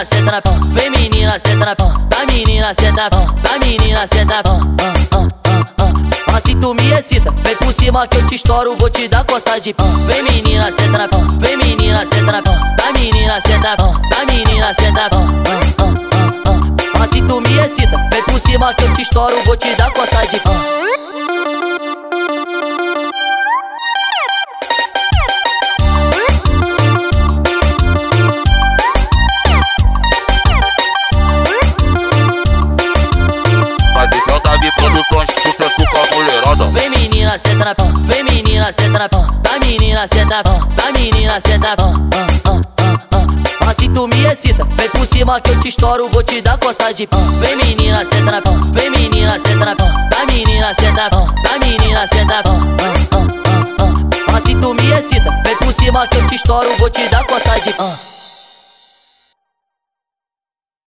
menina senta na pão, vem menina senta na pão, da menina senta na pão, da menina senta na pão. Assim tu me excita, vem por cima que eu te estouro, vou te dar coça de pão. Vem menina senta na pão, vem menina senta na pão, da menina senta na pão, da menina senta na pão. Assim tu me excita, vem por cima que eu te estouro, vou te dar coça de pão. Vem menina, senta na pão, vem menina, senta na pão, da menina, senta na pão, da menina, senta na. Ah, ah, ah, tu me excita, vem por cima que eu te estouro, vou te dar coça de pão. Vem menina, senta na vem menina, senta na da menina, senta na da menina, senta na tu me excita, vem por cima que eu te estouro, vou te dar coça de pão.